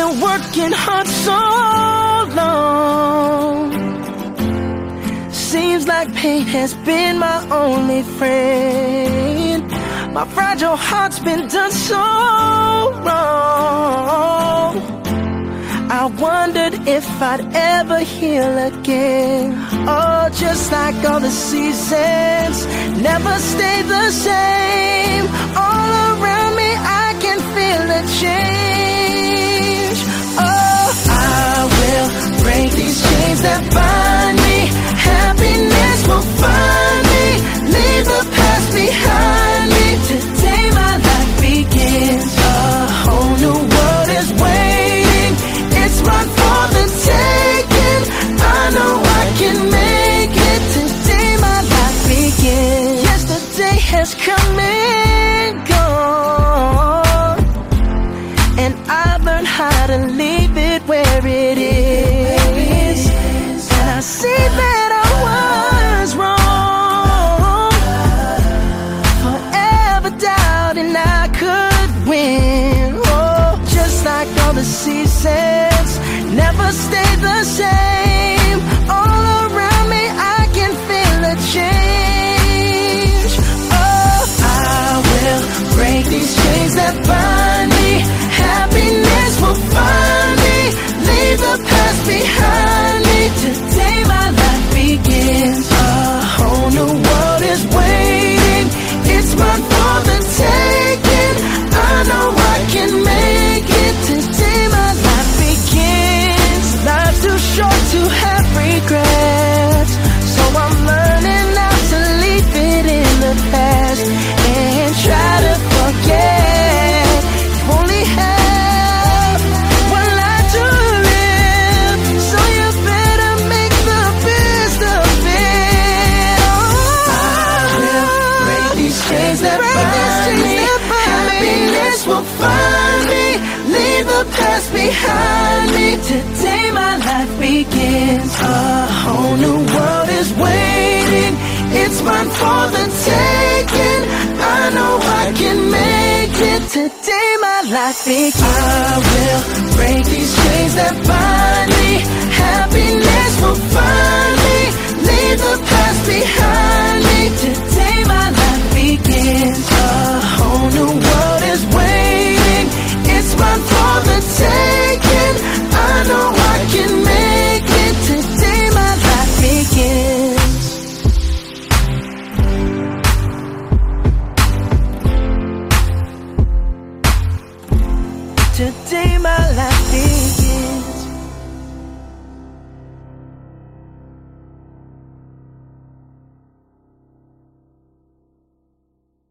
working hard so long. Seems like pain has been my only friend. My fragile heart's been done so wrong. I wondered if I'd ever heal again. Oh, just like all the seasons, never stay the same. Doubting I could win. Oh, just like all the seasons, never stay the same. All around me, I can feel a change. Oh, I will break these chains that bind past behind me. Today my life begins. A whole new world is waiting. It's mine for the taking. I know I can make it. Today my life begins. I will break these chains that bind me. Today my life begins.